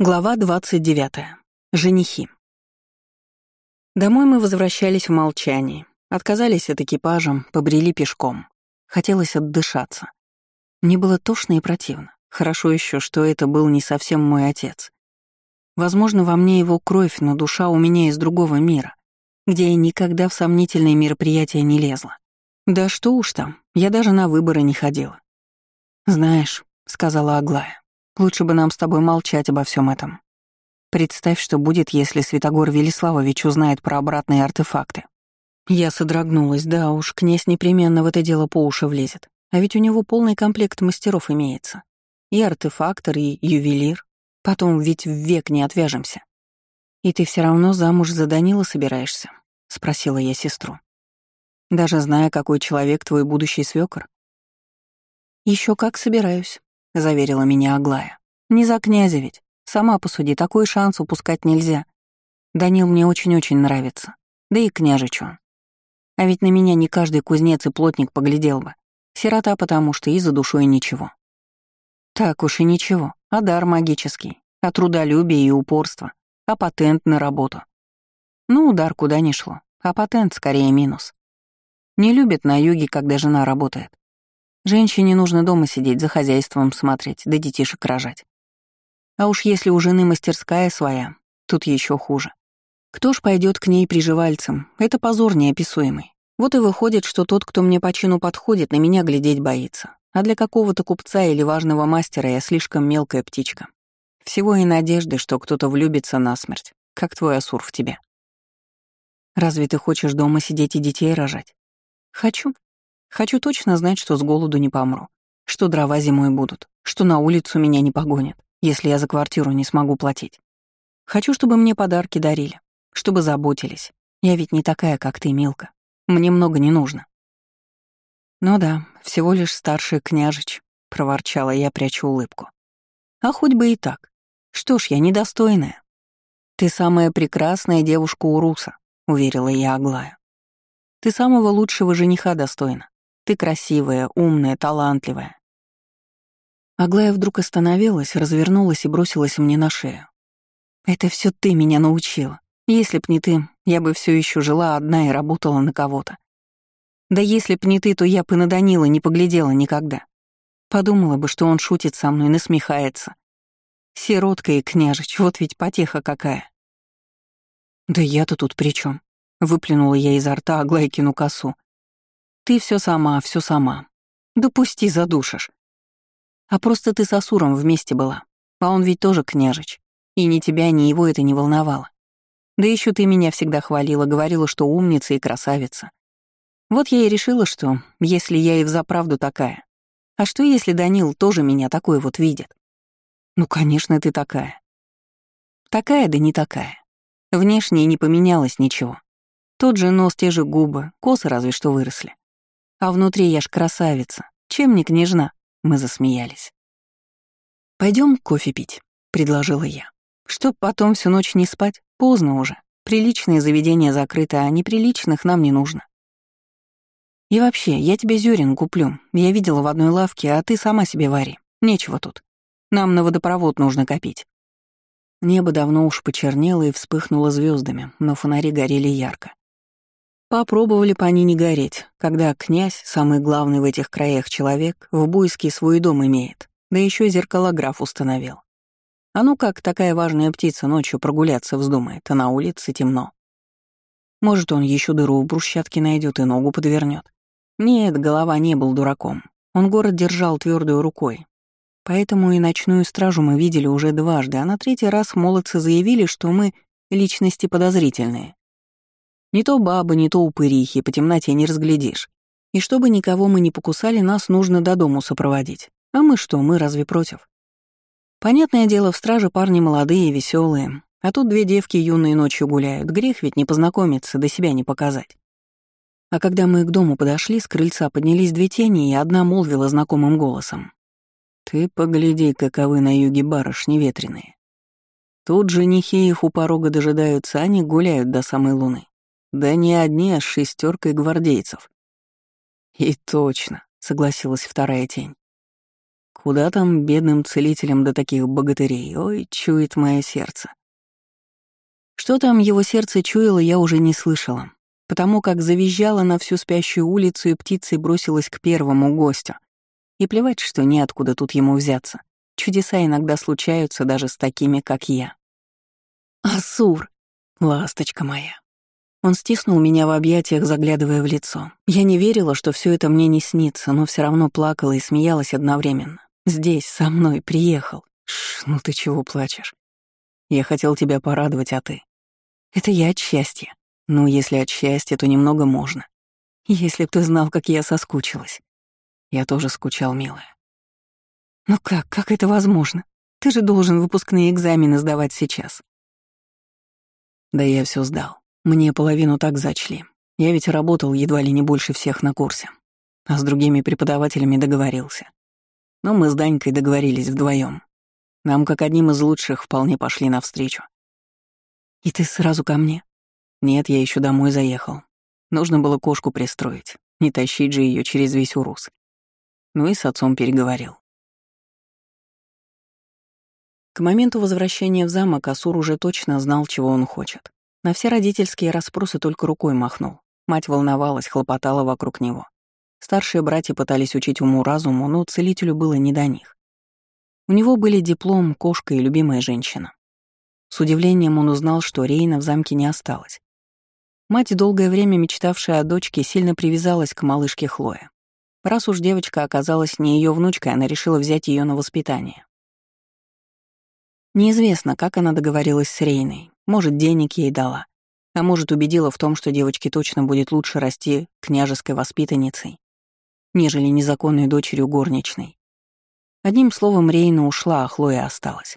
Глава 29. Женихи. Домой мы возвращались в молчании. Отказались от экипажа, побрели пешком. Хотелось отдышаться. Мне было тошно и противно. Хорошо еще, что это был не совсем мой отец. Возможно, во мне его кровь, но душа у меня из другого мира, где я никогда в сомнительные мероприятия не лезла. Да что уж там, я даже на выборы не ходила. «Знаешь», — сказала Аглая, Лучше бы нам с тобой молчать обо всем этом. Представь, что будет, если Святогор Велиславович узнает про обратные артефакты. Я содрогнулась, да уж, князь непременно в это дело по уши влезет. А ведь у него полный комплект мастеров имеется. И артефактор, и ювелир. Потом ведь век не отвяжемся. «И ты все равно замуж за Данила собираешься?» — спросила я сестру. «Даже зная, какой человек твой будущий свёкор?» Еще как собираюсь», — заверила меня Аглая. «Не за князя ведь. Сама посуди, такой шанс упускать нельзя. Данил мне очень-очень нравится. Да и княжич он. А ведь на меня не каждый кузнец и плотник поглядел бы. Сирота потому что и за душой ничего. Так уж и ничего, а дар магический, а трудолюбие и упорство, а патент на работу. Ну, удар куда ни шло, а патент скорее минус. Не любит на юге, когда жена работает. Женщине нужно дома сидеть, за хозяйством смотреть, да детишек рожать. А уж если у жены мастерская своя, тут еще хуже. Кто ж пойдет к ней приживальцем? Это позор неописуемый. Вот и выходит, что тот, кто мне по чину подходит, на меня глядеть боится. А для какого-то купца или важного мастера я слишком мелкая птичка. Всего и надежды, что кто-то влюбится насмерть, как твой Асур в тебя. Разве ты хочешь дома сидеть и детей рожать? Хочу, Хочу точно знать, что с голоду не помру, что дрова зимой будут, что на улицу меня не погонят, если я за квартиру не смогу платить. Хочу, чтобы мне подарки дарили, чтобы заботились. Я ведь не такая, как ты, Милка. Мне много не нужно. Ну да, всего лишь старший княжич, проворчала я, прячу улыбку. А хоть бы и так. Что ж, я недостойная. Ты самая прекрасная девушка у Руса, уверила я Аглаю. Ты самого лучшего жениха достойна. Ты красивая, умная, талантливая». Аглая вдруг остановилась, развернулась и бросилась мне на шею. «Это все ты меня научила. Если б не ты, я бы все еще жила одна и работала на кого-то. Да если б не ты, то я бы на Данила не поглядела никогда. Подумала бы, что он шутит со мной, насмехается. Сиротка и княжич, вот ведь потеха какая. Да я-то тут при чем? Выплюнула я изо рта Аглайкину косу, ты все сама, все сама. Допусти, задушишь. А просто ты с Асуром вместе была. А он ведь тоже княжич. И ни тебя, ни его это не волновало. Да еще ты меня всегда хвалила, говорила, что умница и красавица. Вот я и решила, что, если я и взаправду такая, а что если Данил тоже меня такой вот видит? Ну, конечно, ты такая. Такая, да не такая. Внешне не поменялось ничего. Тот же нос, те же губы, косы разве что выросли. А внутри я ж красавица. Чем не княжна?» Мы засмеялись. Пойдем кофе пить», — предложила я. «Чтоб потом всю ночь не спать, поздно уже. Приличные заведения закрыты, а неприличных нам не нужно. И вообще, я тебе зерен куплю. Я видела в одной лавке, а ты сама себе вари. Нечего тут. Нам на водопровод нужно копить». Небо давно уж почернело и вспыхнуло звездами, но фонари горели ярко. Попробовали по они не гореть, когда князь, самый главный в этих краях человек, в Буйске свой дом имеет, да еще зеркалограф установил. А ну как такая важная птица ночью прогуляться вздумает, а на улице темно. Может, он еще дыру в брусчатке найдет и ногу подвернет. Нет, голова не был дураком. Он город держал твердой рукой. Поэтому и ночную стражу мы видели уже дважды, а на третий раз молодцы заявили, что мы — личности подозрительные. Не то бабы, не то упырихи, по темноте не разглядишь. И чтобы никого мы не покусали, нас нужно до дому сопроводить. А мы что, мы разве против? Понятное дело, в страже парни молодые, веселые, а тут две девки юные ночью гуляют. Грех ведь не познакомиться, до себя не показать. А когда мы к дому подошли, с крыльца поднялись две тени, и одна молвила знакомым голосом. «Ты погляди, каковы на юге барышни ветреные. Тут женихи их у порога дожидаются, они гуляют до самой луны. Да не одни, а с шестеркой гвардейцев. И точно, согласилась вторая тень. Куда там бедным целителям до таких богатырей? Ой, чует мое сердце. Что там его сердце чуяло, я уже не слышала, потому как завизжала на всю спящую улицу и птицей бросилась к первому гостю. И плевать, что неоткуда тут ему взяться. Чудеса иногда случаются даже с такими, как я. «Асур! Ласточка моя!» Он стиснул меня в объятиях, заглядывая в лицо. Я не верила, что все это мне не снится, но все равно плакала и смеялась одновременно. Здесь, со мной, приехал. Шш, ну ты чего плачешь? Я хотел тебя порадовать, а ты? Это я от счастья. Ну, если от счастья, то немного можно. Если б ты знал, как я соскучилась. Я тоже скучал, милая. «Ну как, как это возможно? Ты же должен выпускные экзамены сдавать сейчас. Да я все сдал. Мне половину так зачли. Я ведь работал едва ли не больше всех на курсе. А с другими преподавателями договорился. Но мы с Данькой договорились вдвоем. Нам, как одним из лучших, вполне пошли навстречу. «И ты сразу ко мне?» «Нет, я еще домой заехал. Нужно было кошку пристроить, не тащить же ее через весь Урус. Ну и с отцом переговорил. К моменту возвращения в замок Асур уже точно знал, чего он хочет. На все родительские расспросы только рукой махнул. Мать волновалась, хлопотала вокруг него. Старшие братья пытались учить уму-разуму, но целителю было не до них. У него были диплом, кошка и любимая женщина. С удивлением он узнал, что Рейна в замке не осталось. Мать, долгое время мечтавшая о дочке, сильно привязалась к малышке Хлое. Раз уж девочка оказалась не ее внучкой, она решила взять ее на воспитание. Неизвестно, как она договорилась с Рейной. Может, денег ей дала. А может, убедила в том, что девочке точно будет лучше расти княжеской воспитанницей, нежели незаконной дочерью горничной. Одним словом, Рейна ушла, а Хлоя осталась.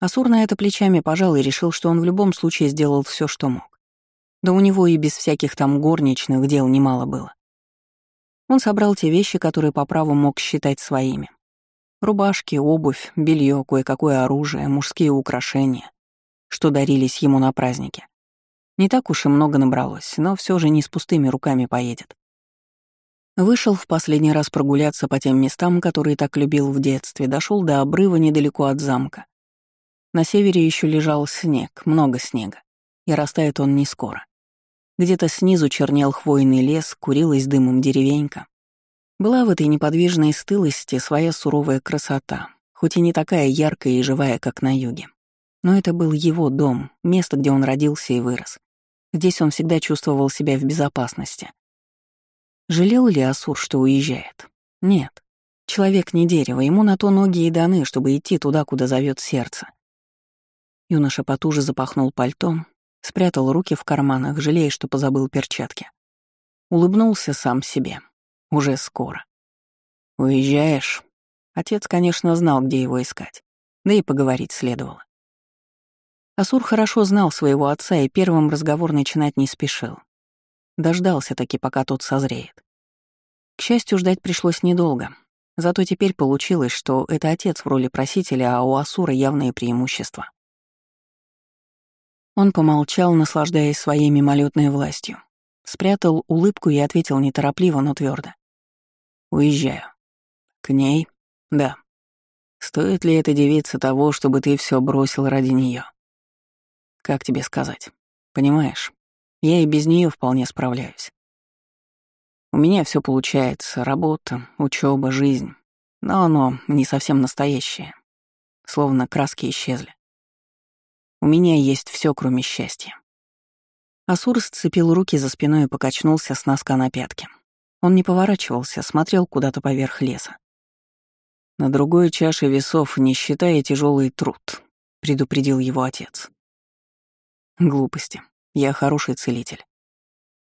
Асур на это плечами пожал и решил, что он в любом случае сделал все, что мог. Да у него и без всяких там горничных дел немало было. Он собрал те вещи, которые по праву мог считать своими, Рубашки, обувь, белье, кое-какое оружие, мужские украшения, что дарились ему на празднике. Не так уж и много набралось, но все же не с пустыми руками поедет. Вышел в последний раз прогуляться по тем местам, которые так любил в детстве, дошел до обрыва недалеко от замка. На севере еще лежал снег, много снега, и растает он не скоро. Где-то снизу чернел хвойный лес, курилась дымом деревенька, была в этой неподвижной стылости своя суровая красота, хоть и не такая яркая и живая, как на юге. Но это был его дом, место, где он родился и вырос. Здесь он всегда чувствовал себя в безопасности. Жалел ли Асур, что уезжает? Нет. Человек не дерево, ему на то ноги и даны, чтобы идти туда, куда зовет сердце. Юноша потуже запахнул пальтом, спрятал руки в карманах, жалея, что позабыл перчатки. Улыбнулся сам себе, уже скоро. Уезжаешь? Отец, конечно, знал, где его искать. Да и поговорить следовало. Асур хорошо знал своего отца и первым разговор начинать не спешил. Дождался таки, пока тот созреет. К счастью, ждать пришлось недолго. Зато теперь получилось, что это отец в роли просителя, а у Асура явное преимущество. Он помолчал, наслаждаясь своей мимолетной властью. Спрятал улыбку и ответил неторопливо, но твердо. Уезжаю. К ней? Да. Стоит ли эта девица того, чтобы ты все бросил ради нее? Как тебе сказать? Понимаешь, я и без нее вполне справляюсь. У меня все получается, работа, учеба, жизнь. Но оно не совсем настоящее. Словно краски исчезли. У меня есть все, кроме счастья. Асур сцепил руки за спиной и покачнулся с носка на пятки. Он не поворачивался, смотрел куда-то поверх леса. «На другой чаше весов, не считая тяжелый труд», — предупредил его отец. «Глупости. Я хороший целитель.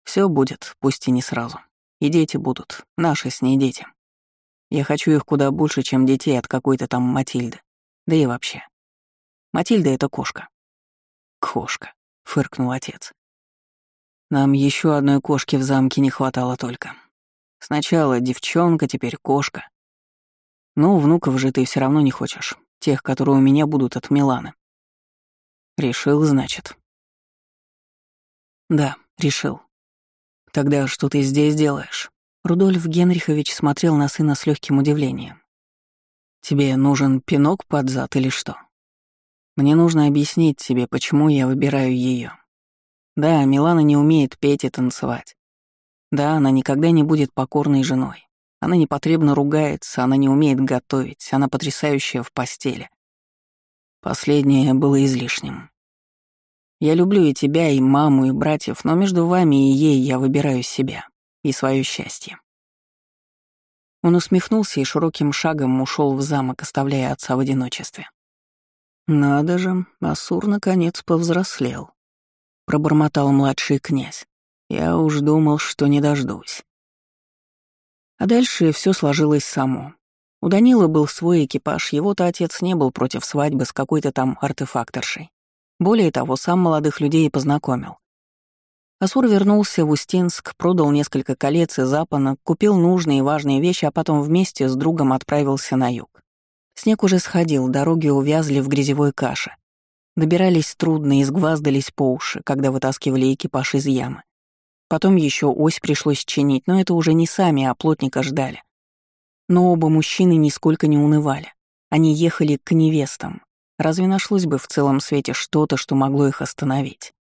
Все будет, пусть и не сразу. И дети будут, наши с ней дети. Я хочу их куда больше, чем детей от какой-то там Матильды. Да и вообще. Матильда — это кошка». «Кошка», — фыркнул отец. «Нам еще одной кошки в замке не хватало только. Сначала девчонка, теперь кошка. Ну, внуков же ты все равно не хочешь. Тех, которые у меня будут от Миланы. Решил, значит. Да, решил. Тогда что ты здесь делаешь? Рудольф Генрихович смотрел на сына с легким удивлением. Тебе нужен пинок под зад или что? Мне нужно объяснить тебе, почему я выбираю ее. Да, Милана не умеет петь и танцевать. Да, она никогда не будет покорной женой. Она непотребно ругается, она не умеет готовить, она потрясающая в постели. Последнее было излишним. Я люблю и тебя, и маму, и братьев, но между вами и ей я выбираю себя и свое счастье. Он усмехнулся и широким шагом ушел в замок, оставляя отца в одиночестве. «Надо же, Асур наконец повзрослел», — пробормотал младший князь. «Я уж думал, что не дождусь». А дальше все сложилось само. У Данила был свой экипаж, его-то отец не был против свадьбы с какой-то там артефакторшей. Более того, сам молодых людей познакомил. Асур вернулся в Устинск, продал несколько колец и запонок, купил нужные и важные вещи, а потом вместе с другом отправился на юг. Снег уже сходил, дороги увязли в грязевой каше. Добирались трудно и сгваздались по уши, когда вытаскивали экипаж из ямы. Потом еще ось пришлось чинить, но это уже не сами, а плотника ждали. Но оба мужчины нисколько не унывали. Они ехали к невестам. Разве нашлось бы в целом свете что-то, что могло их остановить?